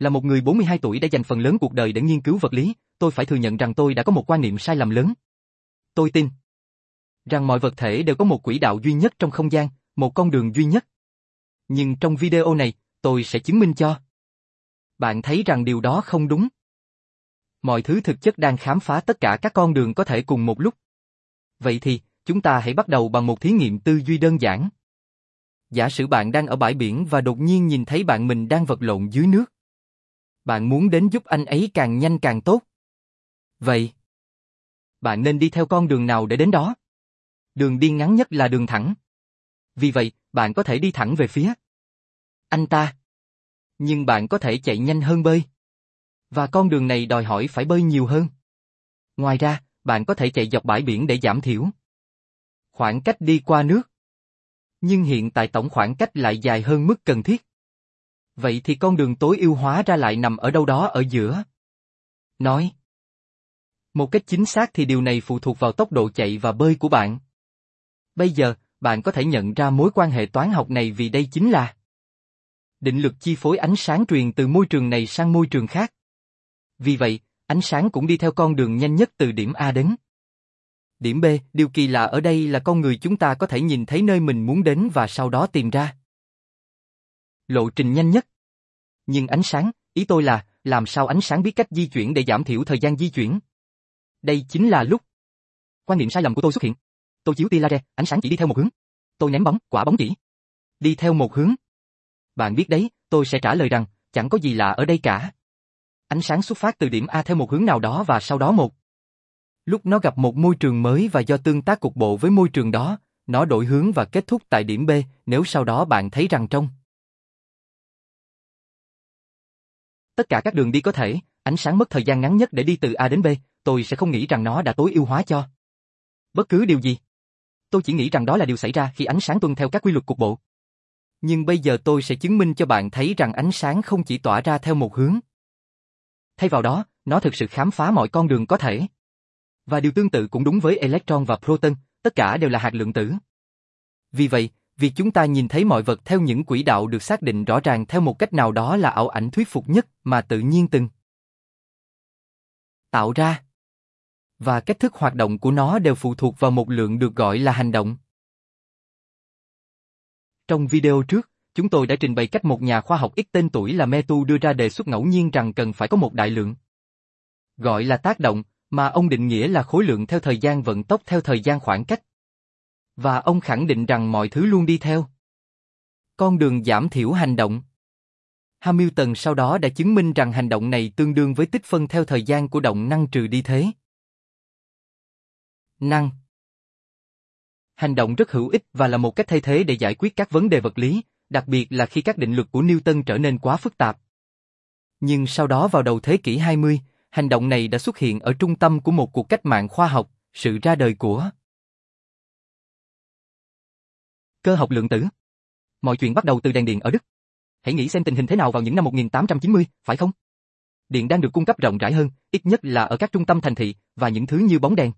Là một người 42 tuổi đã dành phần lớn cuộc đời để nghiên cứu vật lý, tôi phải thừa nhận rằng tôi đã có một quan niệm sai lầm lớn. Tôi tin rằng mọi vật thể đều có một quỹ đạo duy nhất trong không gian, một con đường duy nhất. Nhưng trong video này, tôi sẽ chứng minh cho. Bạn thấy rằng điều đó không đúng. Mọi thứ thực chất đang khám phá tất cả các con đường có thể cùng một lúc. Vậy thì, chúng ta hãy bắt đầu bằng một thí nghiệm tư duy đơn giản. Giả sử bạn đang ở bãi biển và đột nhiên nhìn thấy bạn mình đang vật lộn dưới nước. Bạn muốn đến giúp anh ấy càng nhanh càng tốt. Vậy, bạn nên đi theo con đường nào để đến đó? Đường đi ngắn nhất là đường thẳng. Vì vậy, bạn có thể đi thẳng về phía anh ta. Nhưng bạn có thể chạy nhanh hơn bơi. Và con đường này đòi hỏi phải bơi nhiều hơn. Ngoài ra, bạn có thể chạy dọc bãi biển để giảm thiểu khoảng cách đi qua nước. Nhưng hiện tại tổng khoảng cách lại dài hơn mức cần thiết. Vậy thì con đường tối ưu hóa ra lại nằm ở đâu đó ở giữa. Nói. Một cách chính xác thì điều này phụ thuộc vào tốc độ chạy và bơi của bạn. Bây giờ, bạn có thể nhận ra mối quan hệ toán học này vì đây chính là định lực chi phối ánh sáng truyền từ môi trường này sang môi trường khác. Vì vậy, ánh sáng cũng đi theo con đường nhanh nhất từ điểm A đến. Điểm B, điều kỳ lạ ở đây là con người chúng ta có thể nhìn thấy nơi mình muốn đến và sau đó tìm ra. Lộ trình nhanh nhất. Nhưng ánh sáng, ý tôi là, làm sao ánh sáng biết cách di chuyển để giảm thiểu thời gian di chuyển? Đây chính là lúc. Quan niệm sai lầm của tôi xuất hiện. Tôi chiếu tia laser, ánh sáng chỉ đi theo một hướng. Tôi ném bóng, quả bóng chỉ. Đi theo một hướng. Bạn biết đấy, tôi sẽ trả lời rằng, chẳng có gì lạ ở đây cả. Ánh sáng xuất phát từ điểm A theo một hướng nào đó và sau đó một. Lúc nó gặp một môi trường mới và do tương tác cục bộ với môi trường đó, nó đổi hướng và kết thúc tại điểm B, nếu sau đó bạn thấy rằng trong tất cả các đường đi có thể, ánh sáng mất thời gian ngắn nhất để đi từ A đến B, tôi sẽ không nghĩ rằng nó đã tối ưu hóa cho bất cứ điều gì. Tôi chỉ nghĩ rằng đó là điều xảy ra khi ánh sáng tuân theo các quy luật cục bộ. Nhưng bây giờ tôi sẽ chứng minh cho bạn thấy rằng ánh sáng không chỉ tỏa ra theo một hướng. Thay vào đó, nó thực sự khám phá mọi con đường có thể. Và điều tương tự cũng đúng với electron và proton, tất cả đều là hạt lượng tử. Vì vậy, việc chúng ta nhìn thấy mọi vật theo những quỹ đạo được xác định rõ ràng theo một cách nào đó là ảo ảnh thuyết phục nhất mà tự nhiên từng tạo ra. Và cách thức hoạt động của nó đều phụ thuộc vào một lượng được gọi là hành động. Trong video trước, chúng tôi đã trình bày cách một nhà khoa học ít tên tuổi là Metu đưa ra đề xuất ngẫu nhiên rằng cần phải có một đại lượng. Gọi là tác động, mà ông định nghĩa là khối lượng theo thời gian vận tốc theo thời gian khoảng cách. Và ông khẳng định rằng mọi thứ luôn đi theo. Con đường giảm thiểu hành động. Hamilton sau đó đã chứng minh rằng hành động này tương đương với tích phân theo thời gian của động năng trừ đi thế. Năng Hành động rất hữu ích và là một cách thay thế để giải quyết các vấn đề vật lý, đặc biệt là khi các định luật của Newton trở nên quá phức tạp. Nhưng sau đó vào đầu thế kỷ 20, hành động này đã xuất hiện ở trung tâm của một cuộc cách mạng khoa học, sự ra đời của cơ học lượng tử. Mọi chuyện bắt đầu từ đèn điện ở Đức. Hãy nghĩ xem tình hình thế nào vào những năm 1890, phải không? Điện đang được cung cấp rộng rãi hơn, ít nhất là ở các trung tâm thành thị, và những thứ như bóng đèn.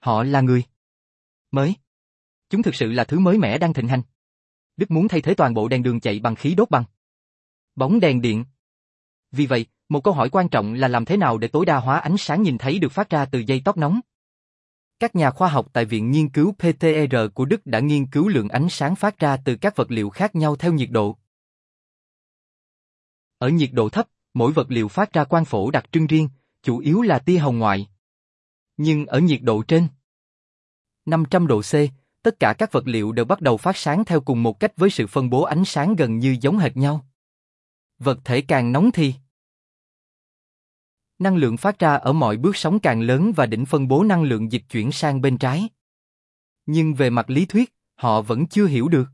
Họ là người mới. Chúng thực sự là thứ mới mẻ đang thịnh hành. Đức muốn thay thế toàn bộ đèn đường chạy bằng khí đốt bằng bóng đèn điện. Vì vậy, một câu hỏi quan trọng là làm thế nào để tối đa hóa ánh sáng nhìn thấy được phát ra từ dây tóc nóng. Các nhà khoa học tại Viện Nghiên cứu PTR của Đức đã nghiên cứu lượng ánh sáng phát ra từ các vật liệu khác nhau theo nhiệt độ. Ở nhiệt độ thấp, mỗi vật liệu phát ra quang phổ đặc trưng riêng, chủ yếu là tia hồng ngoại. Nhưng ở nhiệt độ trên 500 độ C, tất cả các vật liệu đều bắt đầu phát sáng theo cùng một cách với sự phân bố ánh sáng gần như giống hệt nhau. Vật thể càng nóng thì năng lượng phát ra ở mọi bước sóng càng lớn và đỉnh phân bố năng lượng dịch chuyển sang bên trái. Nhưng về mặt lý thuyết, họ vẫn chưa hiểu được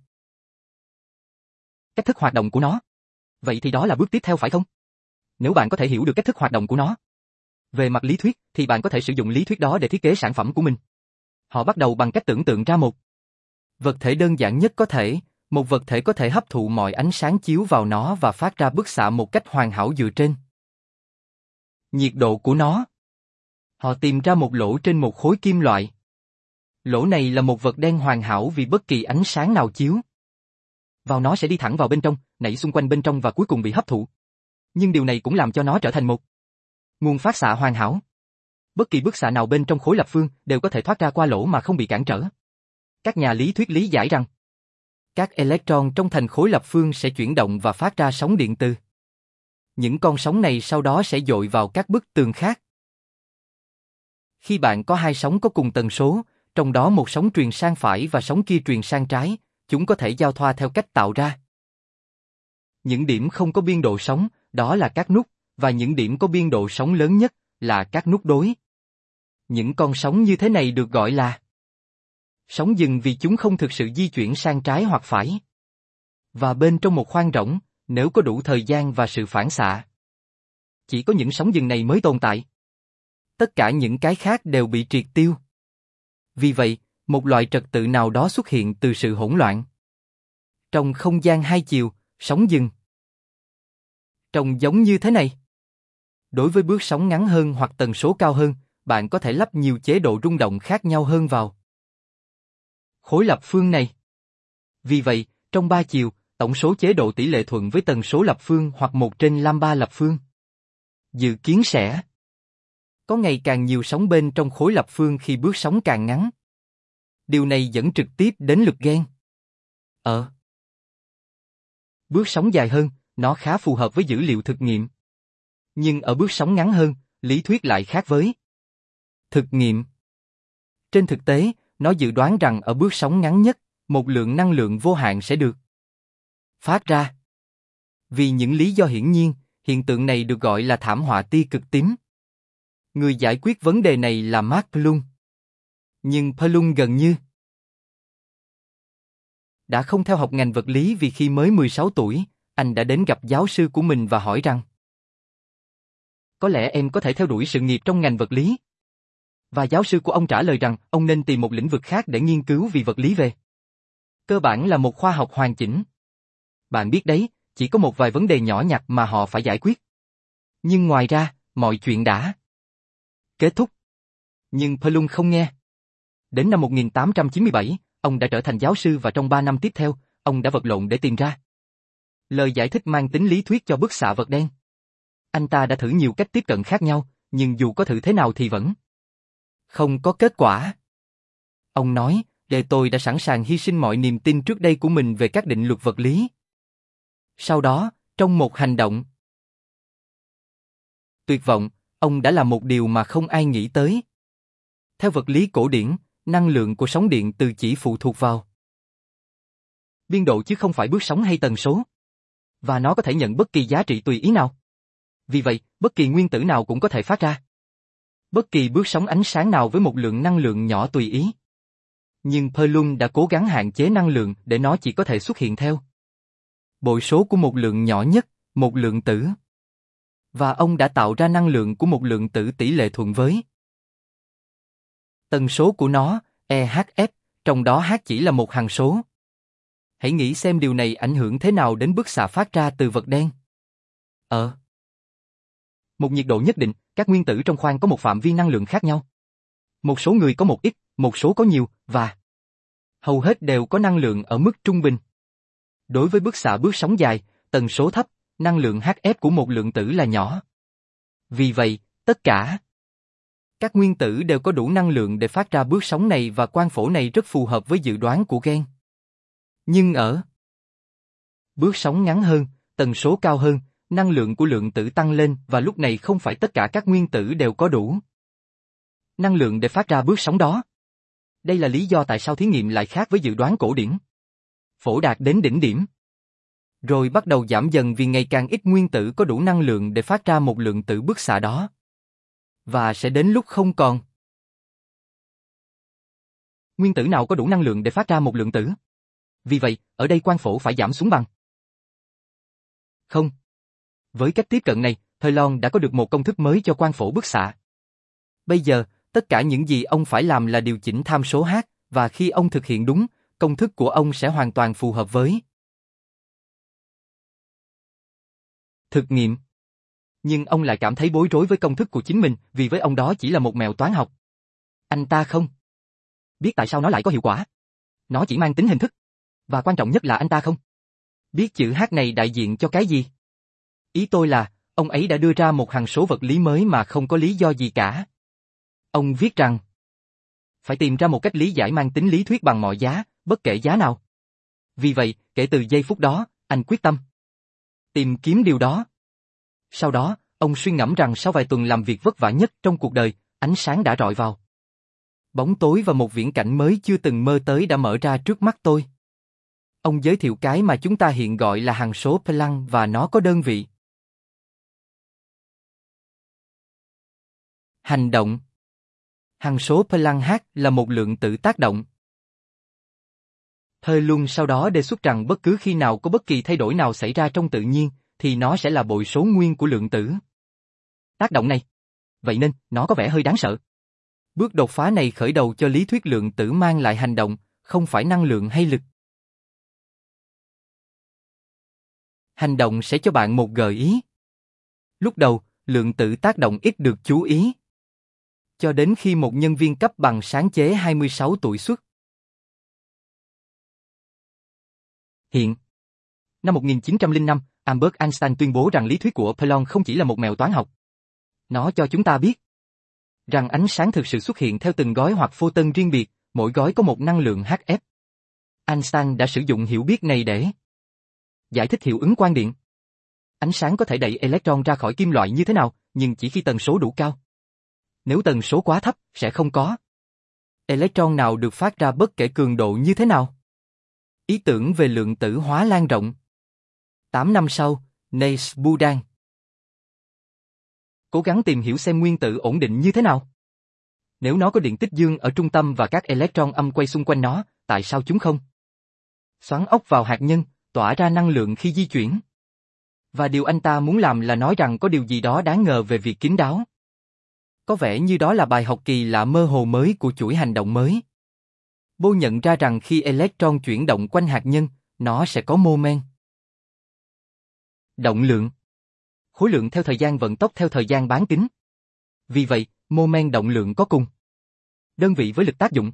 cách thức hoạt động của nó. Vậy thì đó là bước tiếp theo phải không? Nếu bạn có thể hiểu được cách thức hoạt động của nó, về mặt lý thuyết thì bạn có thể sử dụng lý thuyết đó để thiết kế sản phẩm của mình. Họ bắt đầu bằng cách tưởng tượng ra một vật thể đơn giản nhất có thể, một vật thể có thể hấp thụ mọi ánh sáng chiếu vào nó và phát ra bức xạ một cách hoàn hảo dựa trên nhiệt độ của nó. Họ tìm ra một lỗ trên một khối kim loại. Lỗ này là một vật đen hoàn hảo vì bất kỳ ánh sáng nào chiếu. Vào nó sẽ đi thẳng vào bên trong, nảy xung quanh bên trong và cuối cùng bị hấp thụ. Nhưng điều này cũng làm cho nó trở thành một nguồn phát xạ hoàn hảo. Bất kỳ bức xạ nào bên trong khối lập phương đều có thể thoát ra qua lỗ mà không bị cản trở. Các nhà lý thuyết lý giải rằng các electron trong thành khối lập phương sẽ chuyển động và phát ra sóng điện từ. Những con sóng này sau đó sẽ dội vào các bức tường khác. Khi bạn có hai sóng có cùng tần số, trong đó một sóng truyền sang phải và sóng kia truyền sang trái, chúng có thể giao thoa theo cách tạo ra. Những điểm không có biên độ sóng, đó là các nút, và những điểm có biên độ sóng lớn nhất, là các nút đối. Những con sóng như thế này được gọi là sóng dừng vì chúng không thực sự di chuyển sang trái hoặc phải. Và bên trong một khoang rỗng, nếu có đủ thời gian và sự phản xạ. Chỉ có những sóng dừng này mới tồn tại. Tất cả những cái khác đều bị triệt tiêu. Vì vậy, một loại trật tự nào đó xuất hiện từ sự hỗn loạn. Trong không gian hai chiều, sóng dừng. Trông giống như thế này. Đối với bước sóng ngắn hơn hoặc tần số cao hơn, bạn có thể lắp nhiều chế độ rung động khác nhau hơn vào khối lập phương này. Vì vậy, trong ba chiều, tổng số chế độ tỷ lệ thuận với tần số lập phương hoặc một trên lambda lập phương. Dự kiến sẽ có ngày càng nhiều sóng bên trong khối lập phương khi bước sóng càng ngắn. Điều này dẫn trực tiếp đến lực gen. Ờ. Bước sóng dài hơn, nó khá phù hợp với dữ liệu thực nghiệm. Nhưng ở bước sóng ngắn hơn, lý thuyết lại khác với thực nghiệm. Trên thực tế, nó dự đoán rằng ở bước sóng ngắn nhất, một lượng năng lượng vô hạn sẽ được phát ra. Vì những lý do hiển nhiên, hiện tượng này được gọi là thảm họa tia cực tím. Người giải quyết vấn đề này là Mark Plum. Nhưng Plum gần như đã không theo học ngành vật lý vì khi mới 16 tuổi, anh đã đến gặp giáo sư của mình và hỏi rằng Có lẽ em có thể theo đuổi sự nghiệp trong ngành vật lý. Và giáo sư của ông trả lời rằng ông nên tìm một lĩnh vực khác để nghiên cứu vì vật lý về. Cơ bản là một khoa học hoàn chỉnh. Bạn biết đấy, chỉ có một vài vấn đề nhỏ nhặt mà họ phải giải quyết. Nhưng ngoài ra, mọi chuyện đã kết thúc. Nhưng Pelung không nghe. Đến năm 1897, ông đã trở thành giáo sư và trong 3 năm tiếp theo, ông đã vật lộn để tìm ra lời giải thích mang tính lý thuyết cho bức xạ vật đen. Anh ta đã thử nhiều cách tiếp cận khác nhau, nhưng dù có thử thế nào thì vẫn không có kết quả. Ông nói, để tôi đã sẵn sàng hy sinh mọi niềm tin trước đây của mình về các định luật vật lý. Sau đó, trong một hành động tuyệt vọng, ông đã làm một điều mà không ai nghĩ tới. Theo vật lý cổ điển, năng lượng của sóng điện từ chỉ phụ thuộc vào biên độ chứ không phải bước sóng hay tần số. Và nó có thể nhận bất kỳ giá trị tùy ý nào. Vì vậy, bất kỳ nguyên tử nào cũng có thể phát ra bất kỳ bước sóng ánh sáng nào với một lượng năng lượng nhỏ tùy ý. Nhưng Perlun đã cố gắng hạn chế năng lượng để nó chỉ có thể xuất hiện theo bội số của một lượng nhỏ nhất, một lượng tử. Và ông đã tạo ra năng lượng của một lượng tử tỷ lệ thuận với tần số của nó, EHF, trong đó H chỉ là một hằng số. Hãy nghĩ xem điều này ảnh hưởng thế nào đến bức xạ phát ra từ vật đen. Ờ. Một nhiệt độ nhất định, các nguyên tử trong khoang có một phạm vi năng lượng khác nhau. Một số người có một ít, một số có nhiều, và hầu hết đều có năng lượng ở mức trung bình. Đối với bức xạ bước sóng dài, tần số thấp, năng lượng HF của một lượng tử là nhỏ. Vì vậy, tất cả các nguyên tử đều có đủ năng lượng để phát ra bước sóng này và quang phổ này rất phù hợp với dự đoán của gen. Nhưng ở bước sóng ngắn hơn, tần số cao hơn, năng lượng của lượng tử tăng lên và lúc này không phải tất cả các nguyên tử đều có đủ năng lượng để phát ra bước sóng đó. Đây là lý do tại sao thí nghiệm lại khác với dự đoán cổ điển. Phổ đạt đến đỉnh điểm. Rồi bắt đầu giảm dần vì ngày càng ít nguyên tử có đủ năng lượng để phát ra một lượng tử bức xạ đó. Và sẽ đến lúc không còn. Nguyên tử nào có đủ năng lượng để phát ra một lượng tử? Vì vậy, ở đây quan phổ phải giảm xuống bằng. Không. Với cách tiếp cận này, Thời Lon đã có được một công thức mới cho quan phổ bức xạ. Bây giờ, tất cả những gì ông phải làm là điều chỉnh tham số H, và khi ông thực hiện đúng, công thức của ông sẽ hoàn toàn phù hợp với thực nghiệm. Nhưng ông lại cảm thấy bối rối với công thức của chính mình vì với ông đó chỉ là một mèo toán học. Anh ta không biết tại sao nó lại có hiệu quả. Nó chỉ mang tính hình thức. Và quan trọng nhất là anh ta không biết chữ H này đại diện cho cái gì. Ý tôi là, ông ấy đã đưa ra một hằng số vật lý mới mà không có lý do gì cả. Ông viết rằng, phải tìm ra một cách lý giải mang tính lý thuyết bằng mọi giá, bất kể giá nào. Vì vậy, kể từ giây phút đó, anh quyết tâm tìm kiếm điều đó. Sau đó, ông suy ngẫm rằng sau vài tuần làm việc vất vả nhất trong cuộc đời, ánh sáng đã rọi vào. Bóng tối và một viễn cảnh mới chưa từng mơ tới đã mở ra trước mắt tôi. Ông giới thiệu cái mà chúng ta hiện gọi là hằng số Planck và nó có đơn vị. Hành động Hằng số Planck H là một lượng tử tác động. Thời luôn sau đó đề xuất rằng bất cứ khi nào có bất kỳ thay đổi nào xảy ra trong tự nhiên, thì nó sẽ là bội số nguyên của lượng tử. Tác động này. Vậy nên, nó có vẻ hơi đáng sợ. Bước đột phá này khởi đầu cho lý thuyết lượng tử mang lại hành động, không phải năng lượng hay lực. Hành động sẽ cho bạn một gợi ý. Lúc đầu, lượng tử tác động ít được chú ý. Cho đến khi một nhân viên cấp bằng sáng chế 26 tuổi xuất. Hiện Năm 1905, Albert Einstein tuyên bố rằng lý thuyết của Planck không chỉ là một mèo toán học. Nó cho chúng ta biết rằng ánh sáng thực sự xuất hiện theo từng gói hoặc phô tân riêng biệt, mỗi gói có một năng lượng HF. Einstein đã sử dụng hiểu biết này để giải thích hiệu ứng quang điện. Ánh sáng có thể đẩy electron ra khỏi kim loại như thế nào, nhưng chỉ khi tần số đủ cao. Nếu tần số quá thấp, sẽ không có. Electron nào được phát ra bất kể cường độ như thế nào. Ý tưởng về lượng tử hóa lan rộng. 8 năm sau, Niels Budan cố gắng tìm hiểu xem nguyên tử ổn định như thế nào. Nếu nó có điện tích dương ở trung tâm và các electron âm quay xung quanh nó, tại sao chúng không? Xoắn ốc vào hạt nhân, tỏa ra năng lượng khi di chuyển. Và điều anh ta muốn làm là nói rằng có điều gì đó đáng ngờ về việc kín đáo. Có vẻ như đó là bài học kỳ lạ mơ hồ mới của chuỗi hành động mới. Bô nhận ra rằng khi electron chuyển động quanh hạt nhân, nó sẽ có mô men. Động lượng khối lượng theo thời gian vận tốc theo thời gian bán kính. Vì vậy, mô men động lượng có cùng đơn vị với lực tác dụng.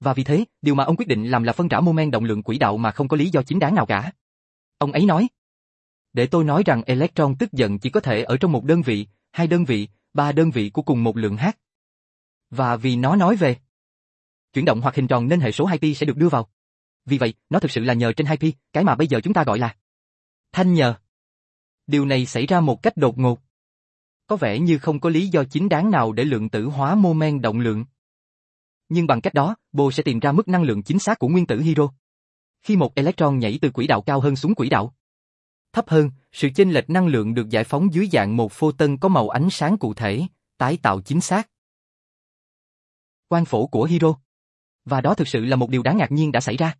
Và vì thế, điều mà ông quyết định làm là phân rã mô men động lượng quỹ đạo mà không có lý do chính đáng nào cả. Ông ấy nói, để tôi nói rằng electron tức giận chỉ có thể ở trong một đơn vị, hai đơn vị, ba đơn vị của cùng một lượng H. Và vì nó nói về chuyển động hoặc hình tròn nên hệ số 2pi sẽ được đưa vào. Vì vậy, nó thực sự là nhờ trên 2pi, cái mà bây giờ chúng ta gọi là thanh nhờ. Điều này xảy ra một cách đột ngột. Có vẻ như không có lý do chính đáng nào để lượng tử hóa mô men động lượng. Nhưng bằng cách đó, Bô sẽ tìm ra mức năng lượng chính xác của nguyên tử hydro. Khi một electron nhảy từ quỹ đạo cao hơn xuống quỹ đạo thấp hơn, sự chênh lệch năng lượng được giải phóng dưới dạng một photon có màu ánh sáng cụ thể, tái tạo chính xác. quang phổ của hydro. Và đó thực sự là một điều đáng ngạc nhiên đã xảy ra.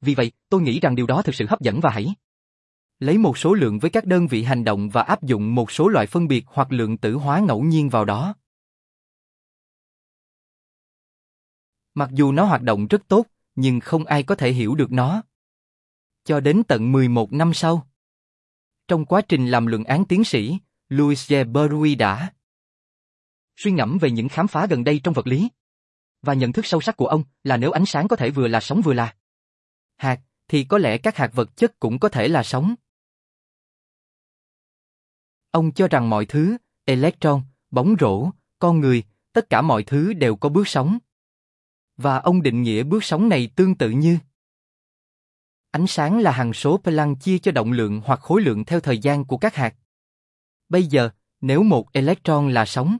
Vì vậy, tôi nghĩ rằng điều đó thực sự hấp dẫn và hãy lấy một số lượng với các đơn vị hành động và áp dụng một số loại phân biệt hoặc lượng tử hóa ngẫu nhiên vào đó. Mặc dù nó hoạt động rất tốt, nhưng không ai có thể hiểu được nó. Cho đến tận 11 năm sau. Trong quá trình làm luận án tiến sĩ, Louis J. Berui đã suy ngẫm về những khám phá gần đây trong vật lý. Và nhận thức sâu sắc của ông là nếu ánh sáng có thể vừa là sóng vừa là hạt, thì có lẽ các hạt vật chất cũng có thể là sóng. Ông cho rằng mọi thứ, electron, bóng rổ, con người, tất cả mọi thứ đều có bước sóng. Và ông định nghĩa bước sóng này tương tự như Ánh sáng là hằng số Planck chia cho động lượng hoặc khối lượng theo thời gian của các hạt. Bây giờ, nếu một electron là sóng,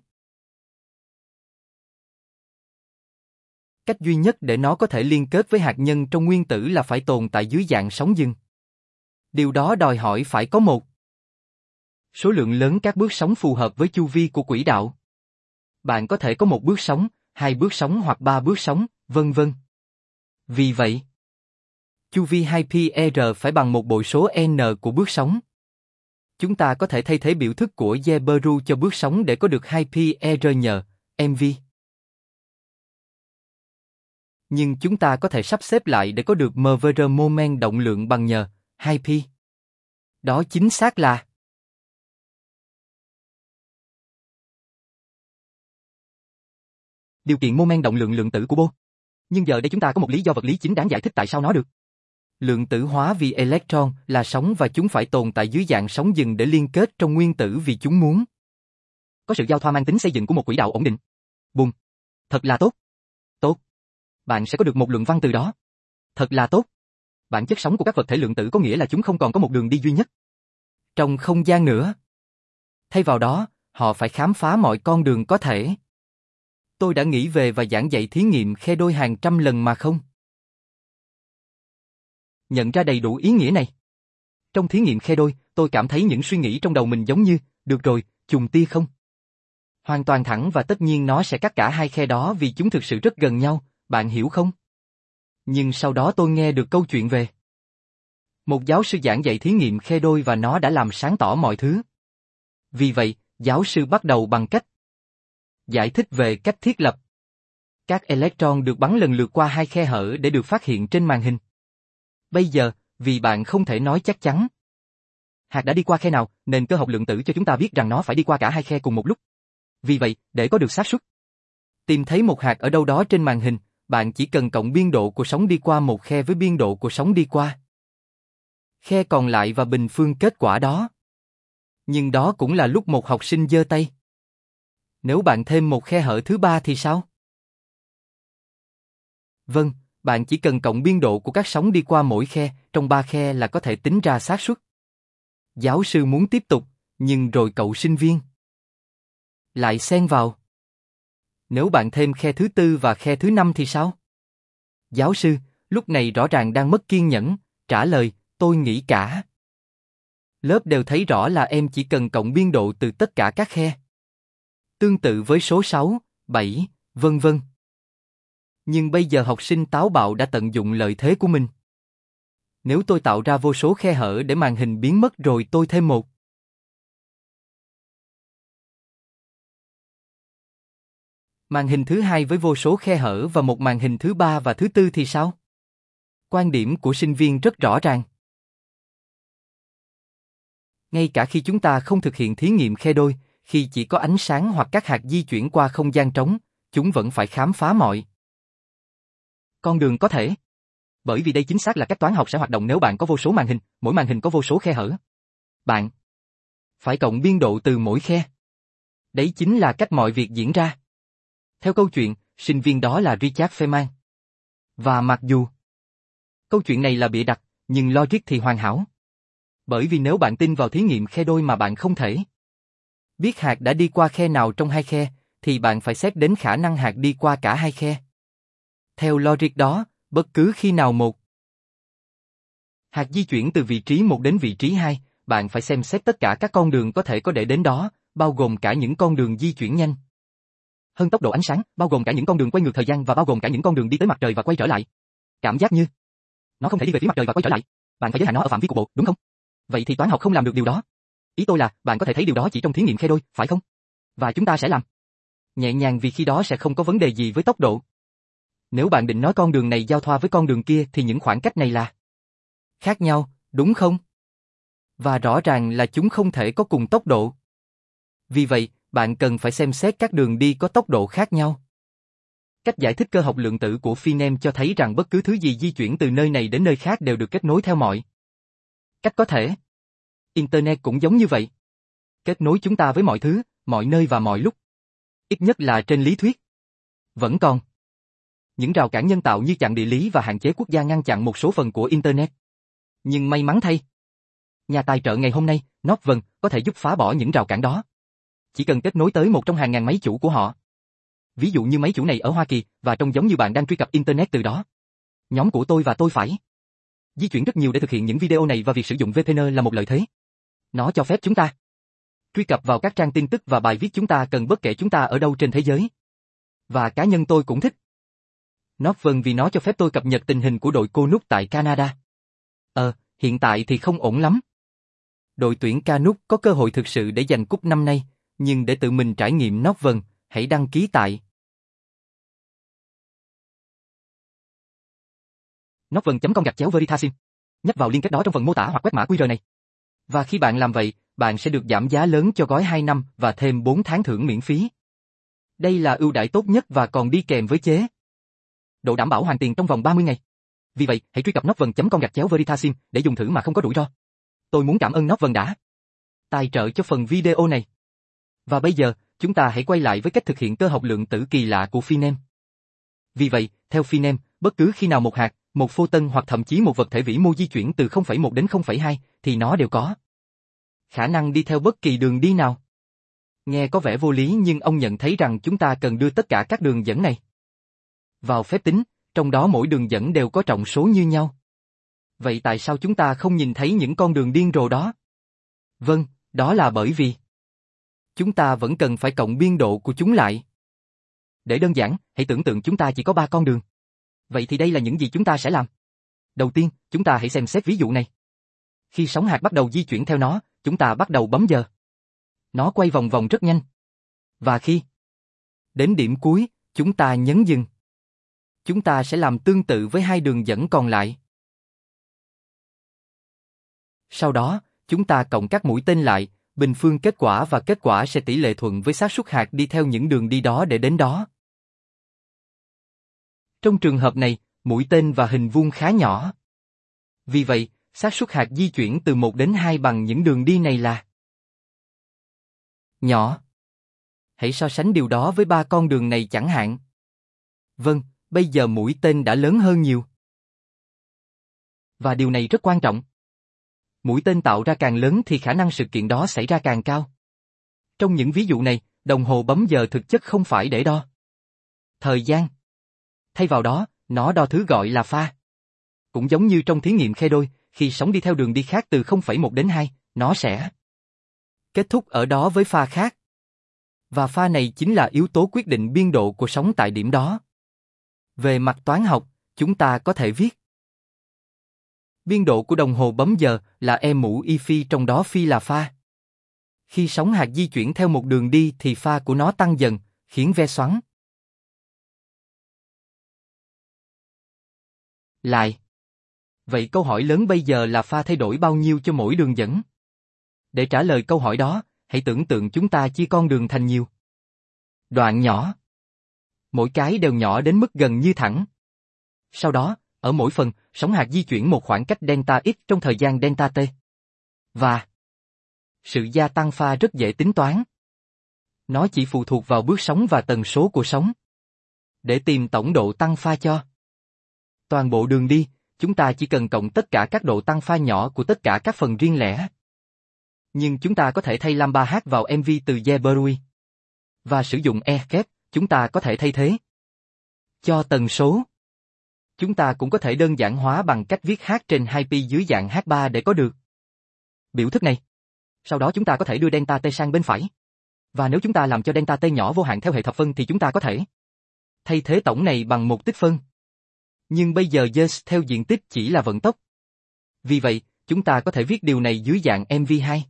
cách duy nhất để nó có thể liên kết với hạt nhân trong nguyên tử là phải tồn tại dưới dạng sóng dừng. Điều đó đòi hỏi phải có một số lượng lớn các bước sóng phù hợp với chu vi của quỹ đạo. Bạn có thể có một bước sóng, hai bước sóng hoặc ba bước sóng, vân vân. Vì vậy, chu vi 2πr e phải bằng một bội số n của bước sóng. Chúng ta có thể thay thế biểu thức của Yeberu cho bước sóng để có được 2πr e nhờ mv. Nhưng chúng ta có thể sắp xếp lại để có được mvr moment động lượng bằng nhờ 2p. Đó chính xác là điều kiện mô men động lượng lượng tử của Bô. Nhưng giờ đây chúng ta có một lý do vật lý chính đáng giải thích tại sao nó được Lượng tử hóa vì electron là sóng và chúng phải tồn tại dưới dạng sóng dừng để liên kết trong nguyên tử vì chúng muốn. Có sự giao thoa mang tính xây dựng của một quỹ đạo ổn định. Bùng. Thật là. Tốt. Bạn sẽ có được một lượng văn từ đó. Thật là tốt. Bản chất sống của các vật thể lượng tử có nghĩa là chúng không còn có một đường đi duy nhất. Trong không gian nữa. Thay vào đó, họ phải khám phá mọi con đường có thể. Tôi đã nghĩ về và giảng dạy thí nghiệm khe đôi hàng trăm lần mà không. Nhận ra đầy đủ ý nghĩa này. Trong thí nghiệm khe đôi, tôi cảm thấy những suy nghĩ trong đầu mình giống như, được rồi, chùm tia không. Hoàn toàn thẳng và tất nhiên nó sẽ cắt cả hai khe đó vì chúng thực sự rất gần nhau, bạn hiểu không? Nhưng sau đó tôi nghe được câu chuyện về. Một giáo sư giảng dạy thí nghiệm khe đôi và nó đã làm sáng tỏ mọi thứ. Vì vậy, giáo sư bắt đầu bằng cách giải thích về cách thiết lập. Các electron được bắn lần lượt qua hai khe hở để được phát hiện trên màn hình. Bây giờ, vì bạn không thể nói chắc chắn. Hạt đã đi qua khe nào, nên cơ học lượng tử cho chúng ta biết rằng nó phải đi qua cả hai khe cùng một lúc. Vì vậy, để có được xác suất, tìm thấy một hạt ở đâu đó trên màn hình, bạn chỉ cần cộng biên độ của sóng đi qua một khe với biên độ của sóng đi qua. Khe còn lại và bình phương kết quả đó. Nhưng đó cũng là lúc một học sinh giơ tay. Nếu bạn thêm một khe hở thứ ba thì sao? Vâng, bạn chỉ cần cộng biên độ của các sóng đi qua mỗi khe, trong ba khe là có thể tính ra xác suất. Giáo sư muốn tiếp tục, nhưng rồi cậu sinh viên lại xen vào. Nếu bạn thêm khe thứ tư và khe thứ năm thì sao? Giáo sư, lúc này rõ ràng đang mất kiên nhẫn, trả lời, tôi nghĩ cả. Lớp đều thấy rõ là em chỉ cần cộng biên độ từ tất cả các khe. Tương tự với số 6, 7, vân vân. Nhưng bây giờ học sinh táo bạo đã tận dụng lợi thế của mình. Nếu tôi tạo ra vô số khe hở để màn hình biến mất rồi tôi thêm một. Màn hình thứ hai với vô số khe hở và một màn hình thứ ba và thứ tư thì sao? Quan điểm của sinh viên rất rõ ràng. Ngay cả khi chúng ta không thực hiện thí nghiệm khe đôi, khi chỉ có ánh sáng hoặc các hạt di chuyển qua không gian trống, chúng vẫn phải khám phá mọi con đường có thể. Bởi vì đây chính xác là cách toán học sẽ hoạt động nếu bạn có vô số màn hình, mỗi màn hình có vô số khe hở. Bạn phải cộng biên độ từ mỗi khe. Đấy chính là cách mọi việc diễn ra. Theo câu chuyện, sinh viên đó là Richard Feynman. Và mặc dù câu chuyện này là bịa đặt, nhưng logic thì hoàn hảo. Bởi vì nếu bạn tin vào thí nghiệm khe đôi mà bạn không thể biết hạt đã đi qua khe nào trong hai khe, thì bạn phải xét đến khả năng hạt đi qua cả hai khe. Theo logic đó, bất cứ khi nào một hạt di chuyển từ vị trí 1 đến vị trí 2, bạn phải xem xét tất cả các con đường có thể có để đến đó, bao gồm cả những con đường di chuyển nhanh hơn tốc độ ánh sáng, bao gồm cả những con đường quay ngược thời gian và bao gồm cả những con đường đi tới mặt trời và quay trở lại. Cảm giác như nó không thể đi về phía mặt trời và quay trở lại. Bạn phải giới hạn nó ở phạm vi cục bộ, đúng không? Vậy thì toán học không làm được điều đó. Ý tôi là, bạn có thể thấy điều đó chỉ trong thí nghiệm khe đôi, phải không? Và chúng ta sẽ làm. Nhẹ nhàng vì khi đó sẽ không có vấn đề gì với tốc độ. Nếu bạn định nói con đường này giao thoa với con đường kia thì những khoảng cách này là khác nhau, đúng không? Và rõ ràng là chúng không thể có cùng tốc độ. Vì vậy, bạn cần phải xem xét các đường đi có tốc độ khác nhau. Cách giải thích cơ học lượng tử của Feynman cho thấy rằng bất cứ thứ gì di chuyển từ nơi này đến nơi khác đều được kết nối theo mọi cách có thể. Internet cũng giống như vậy. Kết nối chúng ta với mọi thứ, mọi nơi và mọi lúc. Ít nhất là trên lý thuyết. Vẫn còn. Những rào cản nhân tạo như chặn địa lý và hạn chế quốc gia ngăn chặn một số phần của Internet. Nhưng may mắn thay. Nhà tài trợ ngày hôm nay, Northven, có thể giúp phá bỏ những rào cản đó chỉ cần kết nối tới một trong hàng ngàn máy chủ của họ. Ví dụ như máy chủ này ở Hoa Kỳ, và trông giống như bạn đang truy cập Internet từ đó. Nhóm của tôi và tôi phải di chuyển rất nhiều để thực hiện những video này và việc sử dụng VPN là một lợi thế. Nó cho phép chúng ta truy cập vào các trang tin tức và bài viết chúng ta cần bất kể chúng ta ở đâu trên thế giới. Và cá nhân tôi cũng thích. Nó vâng vì nó cho phép tôi cập nhật tình hình của đội cô nút tại Canada. Ờ, hiện tại thì không ổn lắm đội tuyển Canut có cơ hội thực sự để giành cúp năm nay, nhưng để tự mình trải nghiệm Nóc vần, hãy đăng ký tại Notvân.com gạch chéo Veritasim. Nhấp vào liên kết đó trong phần mô tả hoặc quét mã QR này. Và khi bạn làm vậy, bạn sẽ được giảm giá lớn cho gói 2 năm và thêm 4 tháng thưởng miễn phí. Đây là ưu đãi tốt nhất và còn đi kèm với chế. Độ đảm bảo hoàn tiền trong vòng 30 ngày. Vì vậy, hãy truy cập notvân.com gạch chéo Veritasim để dùng thử mà không có rủi ro. Tôi muốn cảm ơn Nóc Vần đã tài trợ cho phần video này. Và bây giờ, chúng ta hãy quay lại với cách thực hiện cơ học lượng tử kỳ lạ của Phinem. Vì vậy, theo Phinem, bất cứ khi nào một hạt, một phô tân hoặc thậm chí một vật thể vĩ mô di chuyển từ 0,1 đến 0,2, thì nó đều có khả năng đi theo bất kỳ đường đi nào. Nghe có vẻ vô lý nhưng ông nhận thấy rằng chúng ta cần đưa tất cả các đường dẫn này vào phép tính, trong đó mỗi đường dẫn đều có trọng số như nhau. Vậy tại sao chúng ta không nhìn thấy những con đường điên rồ đó? Vâng, đó là bởi vì chúng ta vẫn cần phải cộng biên độ của chúng lại. Để đơn giản, hãy tưởng tượng chúng ta chỉ có ba con đường. Vậy thì đây là những gì chúng ta sẽ làm. Đầu tiên, chúng ta hãy xem xét ví dụ này. Khi sóng hạt bắt đầu di chuyển theo nó, chúng ta bắt đầu bấm giờ. Nó quay vòng vòng rất nhanh. Và khi đến điểm cuối, chúng ta nhấn dừng. Chúng ta sẽ làm tương tự với hai đường dẫn còn lại. Sau đó, chúng ta cộng các mũi tên lại, bình phương kết quả và kết quả sẽ tỷ lệ thuận với xác suất hạt đi theo những đường đi đó để đến đó. Trong trường hợp này, mũi tên và hình vuông khá nhỏ. Vì vậy, xác suất hạt di chuyển từ 1 đến 2 bằng những đường đi này là nhỏ. Hãy so sánh điều đó với ba con đường này chẳng hạn. Vâng, bây giờ mũi tên đã lớn hơn nhiều. Và điều này rất quan trọng. Mũi tên tạo ra càng lớn thì khả năng sự kiện đó xảy ra càng cao. Trong những ví dụ này, đồng hồ bấm giờ thực chất không phải để đo thời gian. Thay vào đó, nó đo thứ gọi là pha. Cũng giống như trong thí nghiệm khe đôi, khi sóng đi theo đường đi khác từ 0,1 đến 2, nó sẽ kết thúc ở đó với pha khác. Và pha này chính là yếu tố quyết định biên độ của sóng tại điểm đó. Về mặt toán học, chúng ta có thể viết Biên độ của đồng hồ bấm giờ là e mũ y phi trong đó phi là pha. Khi sóng hạt di chuyển theo một đường đi thì pha của nó tăng dần, khiến ve xoắn. Lại. Vậy câu hỏi lớn bây giờ là pha thay đổi bao nhiêu cho mỗi đường dẫn? Để trả lời câu hỏi đó, hãy tưởng tượng chúng ta chia con đường thành nhiều. Đoạn nhỏ. Mỗi cái đều nhỏ đến mức gần như thẳng. Sau đó, ở mỗi phần, sóng hạt di chuyển một khoảng cách delta x trong thời gian delta t. Và sự gia tăng pha rất dễ tính toán. Nó chỉ phụ thuộc vào bước sóng và tần số của sóng. Để tìm tổng độ tăng pha cho toàn bộ đường đi, chúng ta chỉ cần cộng tất cả các độ tăng pha nhỏ của tất cả các phần riêng lẻ. Nhưng chúng ta có thể thay lambda h vào MV từ Zebrui. Và sử dụng E kép, chúng ta có thể thay thế. Cho tần số. Chúng ta cũng có thể đơn giản hóa bằng cách viết H trên 2pi dưới dạng H3 để có được. Biểu thức này. Sau đó chúng ta có thể đưa delta T sang bên phải. Và nếu chúng ta làm cho delta T nhỏ vô hạn theo hệ thập phân thì chúng ta có thể thay thế tổng này bằng một tích phân. Nhưng bây giờ Yes theo diện tích chỉ là vận tốc. Vì vậy, chúng ta có thể viết điều này dưới dạng MV2.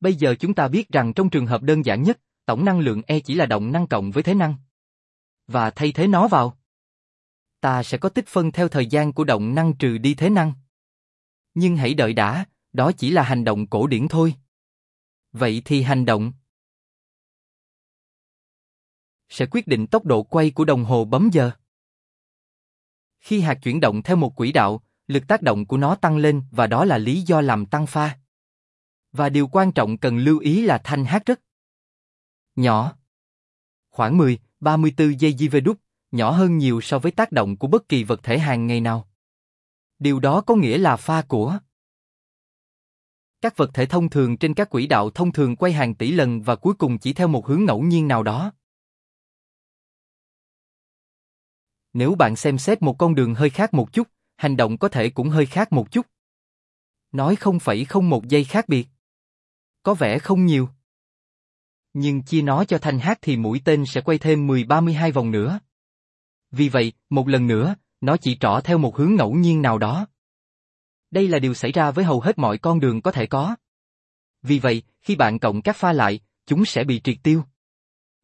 Bây giờ chúng ta biết rằng trong trường hợp đơn giản nhất, tổng năng lượng E chỉ là động năng cộng với thế năng. Và thay thế nó vào. Ta sẽ có tích phân theo thời gian của động năng trừ đi thế năng. Nhưng hãy đợi đã, đó chỉ là hành động cổ điển thôi. Vậy thì hành động sẽ quyết định tốc độ quay của đồng hồ bấm giờ. Khi hạt chuyển động theo một quỹ đạo, lực tác động của nó tăng lên và đó là lý do làm tăng pha. Và điều quan trọng cần lưu ý là thanh hát rất nhỏ. Khoảng 10, 34 giây GV đúc, nhỏ hơn nhiều so với tác động của bất kỳ vật thể hàng ngày nào. Điều đó có nghĩa là pha của các vật thể thông thường trên các quỹ đạo thông thường quay hàng tỷ lần và cuối cùng chỉ theo một hướng ngẫu nhiên nào đó. Nếu bạn xem xét một con đường hơi khác một chút, hành động có thể cũng hơi khác một chút. Nói không phải không một giây khác biệt. Có vẻ không nhiều. Nhưng chia nó cho thanh hát thì mũi tên sẽ quay thêm 10-32 vòng nữa. Vì vậy, một lần nữa, nó chỉ trỏ theo một hướng ngẫu nhiên nào đó. Đây là điều xảy ra với hầu hết mọi con đường có thể có. Vì vậy, khi bạn cộng các pha lại, chúng sẽ bị triệt tiêu.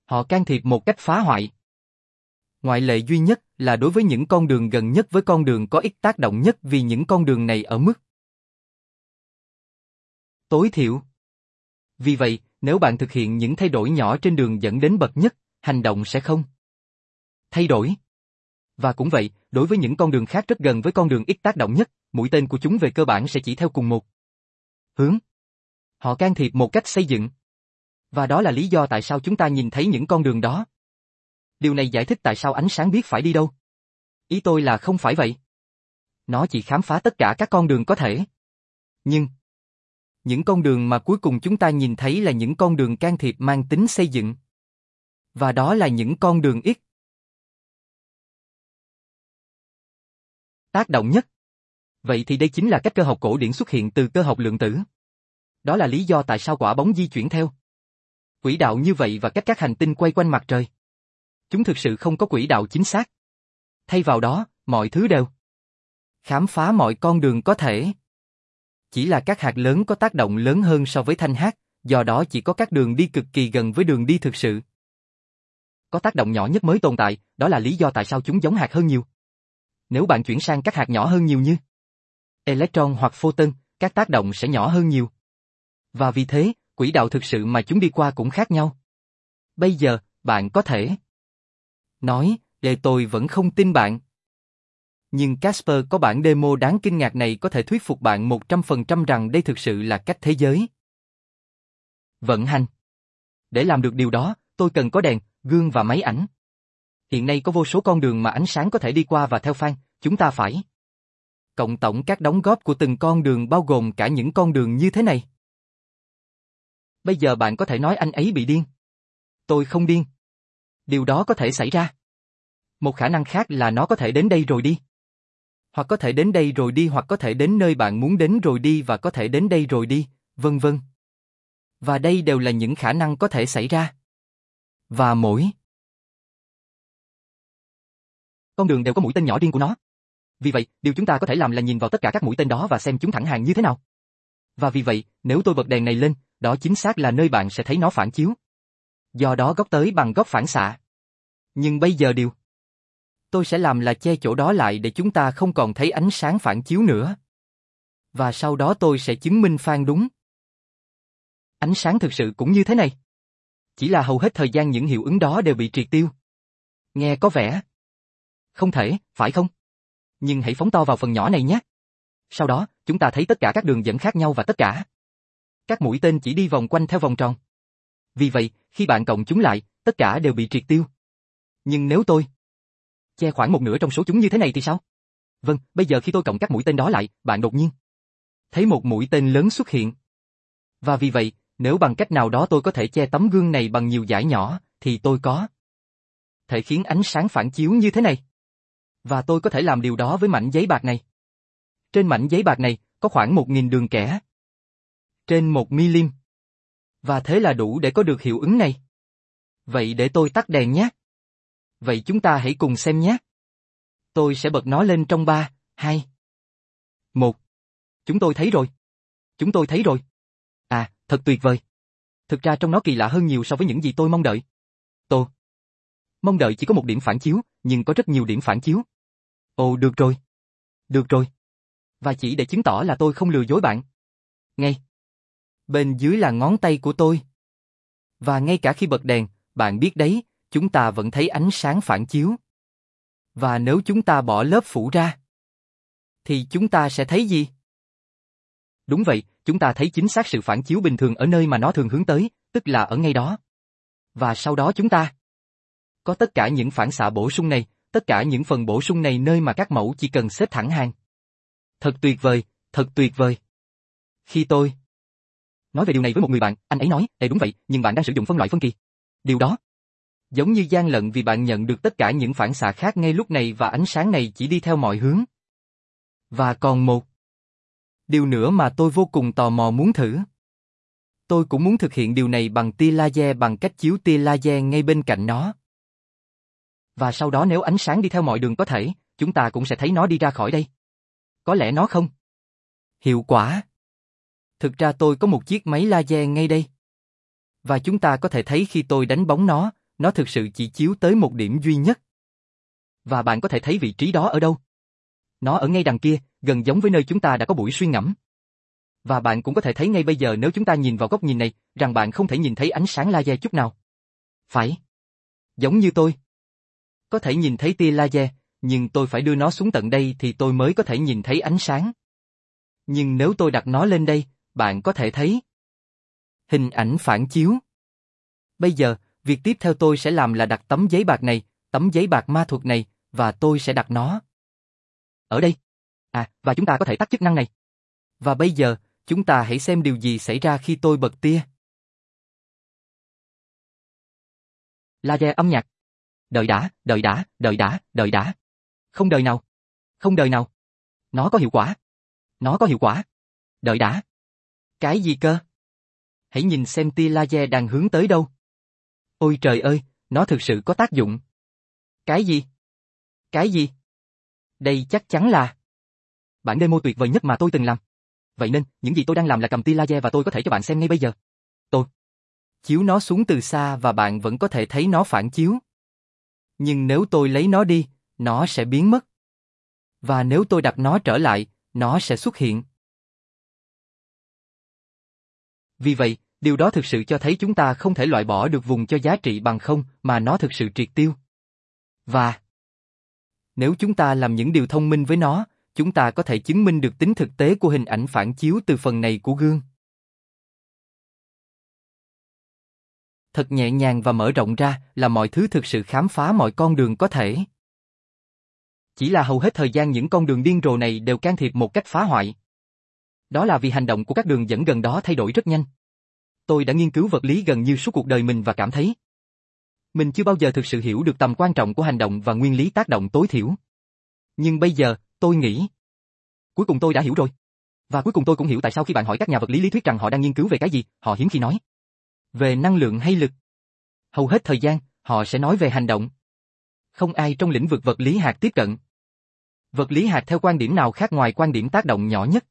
Họ can thiệp một cách phá hoại. Ngoại lệ duy nhất là đối với những con đường gần nhất với con đường có ít tác động nhất vì những con đường này ở mức tối thiểu. Vì vậy, nếu bạn thực hiện những thay đổi nhỏ trên đường dẫn đến bậc nhất, hành động sẽ không thay đổi. Và cũng vậy, đối với những con đường khác rất gần với con đường ít tác động nhất, mũi tên của chúng về cơ bản sẽ chỉ theo cùng một hướng. Họ can thiệp một cách xây dựng. Và đó là lý do tại sao chúng ta nhìn thấy những con đường đó. Điều này giải thích tại sao ánh sáng biết phải đi đâu. Ý tôi là không phải vậy. Nó chỉ khám phá tất cả các con đường có thể. Nhưng, những con đường mà cuối cùng chúng ta nhìn thấy là những con đường can thiệp mang tính xây dựng. Và đó là những con đường ít. Tác động nhất. Vậy thì đây chính là cách cơ học cổ điển xuất hiện từ cơ học lượng tử. Đó là lý do tại sao quả bóng di chuyển theo quỹ đạo như vậy và cách các hành tinh quay quanh mặt trời. Chúng thực sự không có quỹ đạo chính xác. Thay vào đó, mọi thứ đều khám phá mọi con đường có thể. Chỉ là các hạt lớn có tác động lớn hơn so với thanh hát, do đó chỉ có các đường đi cực kỳ gần với đường đi thực sự. Có tác động nhỏ nhất mới tồn tại, đó là lý do tại sao chúng giống hạt hơn nhiều. Nếu bạn chuyển sang các hạt nhỏ hơn nhiều như electron hoặc photon, các tác động sẽ nhỏ hơn nhiều. Và vì thế, quỹ đạo thực sự mà chúng đi qua cũng khác nhau. Bây giờ, bạn có thể nói, để tôi vẫn không tin bạn. Nhưng Casper có bản demo đáng kinh ngạc này có thể thuyết phục bạn 100% rằng đây thực sự là cách thế giới. Vận hành Để làm được điều đó, tôi cần có đèn, gương và máy ảnh. Hiện nay có vô số con đường mà ánh sáng có thể đi qua và theo phan, chúng ta phải cộng tổng các đóng góp của từng con đường bao gồm cả những con đường như thế này. Bây giờ bạn có thể nói anh ấy bị điên. Tôi không điên. Điều đó có thể xảy ra. Một khả năng khác là nó có thể đến đây rồi đi. Hoặc có thể đến đây rồi đi hoặc có thể đến nơi bạn muốn đến rồi đi và có thể đến đây rồi đi, vân vân. Và đây đều là những khả năng có thể xảy ra. Và mỗi con đường đều có mũi tên nhỏ riêng của nó. Vì vậy, điều chúng ta có thể làm là nhìn vào tất cả các mũi tên đó và xem chúng thẳng hàng như thế nào. Và vì vậy, nếu tôi bật đèn này lên, đó chính xác là nơi bạn sẽ thấy nó phản chiếu. Do đó góc tới bằng góc phản xạ. Nhưng bây giờ điều tôi sẽ làm là che chỗ đó lại để chúng ta không còn thấy ánh sáng phản chiếu nữa. Và sau đó tôi sẽ chứng minh phan đúng. Ánh sáng thực sự cũng như thế này. Chỉ là hầu hết thời gian những hiệu ứng đó đều bị triệt tiêu. Nghe có vẻ không thể, phải không? Nhưng hãy phóng to vào phần nhỏ này nhé. Sau đó, chúng ta thấy tất cả các đường dẫn khác nhau và tất cả. Các mũi tên chỉ đi vòng quanh theo vòng tròn. Vì vậy, khi bạn cộng chúng lại, tất cả đều bị triệt tiêu. Nhưng nếu tôi che khoảng một nửa trong số chúng như thế này thì sao? Vâng, bây giờ khi tôi cộng các mũi tên đó lại, bạn đột nhiên thấy một mũi tên lớn xuất hiện. Và vì vậy, nếu bằng cách nào đó tôi có thể che tấm gương này bằng nhiều giải nhỏ, thì tôi có thể khiến ánh sáng phản chiếu như thế này. Và tôi có thể làm điều đó với mảnh giấy bạc này. Trên mảnh giấy bạc này, có khoảng một nghìn đường kẻ. Trên một milim. Và thế là đủ để có được hiệu ứng này. Vậy để tôi tắt đèn nhé. Vậy chúng ta hãy cùng xem nhé. Tôi sẽ bật nó lên trong 3, 2, 1. Chúng tôi thấy rồi. Chúng tôi thấy rồi. À, thật tuyệt vời. Thực ra trong nó kỳ lạ hơn nhiều so với những gì tôi mong đợi. Tôi mong đợi chỉ có một điểm phản chiếu, nhưng có rất nhiều điểm phản chiếu. Ồ được rồi. Được rồi. Và chỉ để chứng tỏ là tôi không lừa dối bạn. Ngay. Bên dưới là ngón tay của tôi. Và ngay cả khi bật đèn, bạn biết đấy, chúng ta vẫn thấy ánh sáng phản chiếu. Và nếu chúng ta bỏ lớp phủ ra, thì chúng ta sẽ thấy gì? Đúng vậy, chúng ta thấy chính xác sự phản chiếu bình thường ở nơi mà nó thường hướng tới, tức là ở ngay đó. Và sau đó chúng ta có tất cả những phản xạ bổ sung này, tất cả những phần bổ sung này nơi mà các mẫu chỉ cần xếp thẳng hàng. Thật tuyệt vời, thật tuyệt vời. Khi tôi nói về điều này với một người bạn, anh ấy nói, Ê đúng vậy, nhưng bạn đang sử dụng phân loại phân kỳ. Điều đó giống như gian lận vì bạn nhận được tất cả những phản xạ khác ngay lúc này và ánh sáng này chỉ đi theo mọi hướng. Và còn một điều nữa mà tôi vô cùng tò mò muốn thử. Tôi cũng muốn thực hiện điều này bằng tia laser bằng cách chiếu tia laser ngay bên cạnh nó. Và sau đó nếu ánh sáng đi theo mọi đường có thể, chúng ta cũng sẽ thấy nó đi ra khỏi đây. Có lẽ nó không? Hiệu quả. Thực ra tôi có một chiếc máy laser ngay đây. Và chúng ta có thể thấy khi tôi đánh bóng nó, nó thực sự chỉ chiếu tới một điểm duy nhất. Và bạn có thể thấy vị trí đó ở đâu? Nó ở ngay đằng kia, gần giống với nơi chúng ta đã có buổi suy ngẫm. Và bạn cũng có thể thấy ngay bây giờ nếu chúng ta nhìn vào góc nhìn này, rằng bạn không thể nhìn thấy ánh sáng laser chút nào. Phải. Giống như tôi. Có thể nhìn thấy tia laser, nhưng tôi phải đưa nó xuống tận đây thì tôi mới có thể nhìn thấy ánh sáng. Nhưng nếu tôi đặt nó lên đây, bạn có thể thấy hình ảnh phản chiếu. Bây giờ, việc tiếp theo tôi sẽ làm là đặt tấm giấy bạc này, tấm giấy bạc ma thuật này, và tôi sẽ đặt nó. Ở đây. À, và chúng ta có thể tắt chức năng này. Và bây giờ, chúng ta hãy xem điều gì xảy ra khi tôi bật tia. Laser âm nhạc. Đợi đã, đợi đã, đợi đã, đợi đã. Không đời nào. Không đời nào. Nó có hiệu quả. Nó có hiệu quả. Đợi đã. Cái gì cơ? Hãy nhìn xem tia laser đang hướng tới đâu. Ôi trời ơi, nó thực sự có tác dụng. Cái gì? Cái gì? Đây chắc chắn là bản demo tuyệt vời nhất mà tôi từng làm. Vậy nên, những gì tôi đang làm là cầm tia laser và tôi có thể cho bạn xem ngay bây giờ. Tôi chiếu nó xuống từ xa và bạn vẫn có thể thấy nó phản chiếu. Nhưng nếu tôi lấy nó đi, nó sẽ biến mất. Và nếu tôi đặt nó trở lại, nó sẽ xuất hiện. Vì vậy, điều đó thực sự cho thấy chúng ta không thể loại bỏ được vùng cho giá trị bằng không mà nó thực sự triệt tiêu. Và nếu chúng ta làm những điều thông minh với nó, chúng ta có thể chứng minh được tính thực tế của hình ảnh phản chiếu từ phần này của gương. Thật nhẹ nhàng và mở rộng ra là mọi thứ thực sự khám phá mọi con đường có thể. Chỉ là hầu hết thời gian những con đường điên rồ này đều can thiệp một cách phá hoại. Đó là vì hành động của các đường dẫn gần đó thay đổi rất nhanh. Tôi đã nghiên cứu vật lý gần như suốt cuộc đời mình và cảm thấy mình chưa bao giờ thực sự hiểu được tầm quan trọng của hành động và nguyên lý tác động tối thiểu. Nhưng bây giờ, tôi nghĩ. Cuối cùng tôi đã hiểu rồi. Và cuối cùng tôi cũng hiểu tại sao khi bạn hỏi các nhà vật lý lý thuyết rằng họ đang nghiên cứu về cái gì, họ hiếm khi nói. Về năng lượng hay lực. Hầu hết thời gian, họ sẽ nói về hành động. Không ai trong lĩnh vực vật lý hạt tiếp cận. Vật lý hạt theo quan điểm nào khác ngoài quan điểm tác động nhỏ nhất.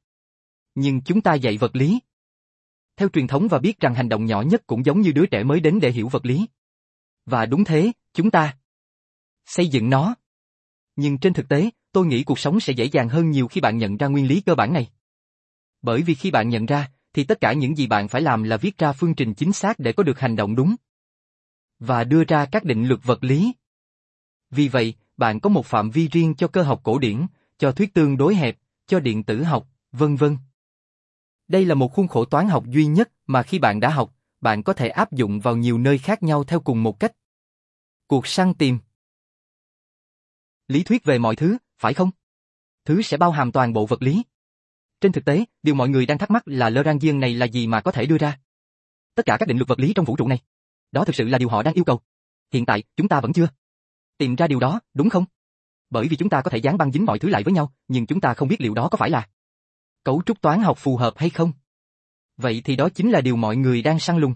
Nhưng chúng ta dạy vật lý. Theo truyền thống và biết rằng hành động nhỏ nhất cũng giống như đứa trẻ mới đến để hiểu vật lý. Và đúng thế, chúng ta xây dựng nó. Nhưng trên thực tế, tôi nghĩ cuộc sống sẽ dễ dàng hơn nhiều khi bạn nhận ra nguyên lý cơ bản này. Bởi vì khi bạn nhận ra, thì tất cả những gì bạn phải làm là viết ra phương trình chính xác để có được hành động đúng. Và đưa ra các định luật vật lý. Vì vậy, bạn có một phạm vi riêng cho cơ học cổ điển, cho thuyết tương đối hẹp, cho điện tử học, vân vân. Đây là một khuôn khổ toán học duy nhất mà khi bạn đã học, bạn có thể áp dụng vào nhiều nơi khác nhau theo cùng một cách. Cuộc săn tìm Lý thuyết về mọi thứ, phải không? Thứ sẽ bao hàm toàn bộ vật lý. Trên thực tế, điều mọi người đang thắc mắc là Lagrangian này là gì mà có thể đưa ra. Tất cả các định luật vật lý trong vũ trụ này. Đó thực sự là điều họ đang yêu cầu. Hiện tại, chúng ta vẫn chưa tìm ra điều đó, đúng không? Bởi vì chúng ta có thể dán băng dính mọi thứ lại với nhau, nhưng chúng ta không biết liệu đó có phải là cấu trúc toán học phù hợp hay không. Vậy thì đó chính là điều mọi người đang săn lùng.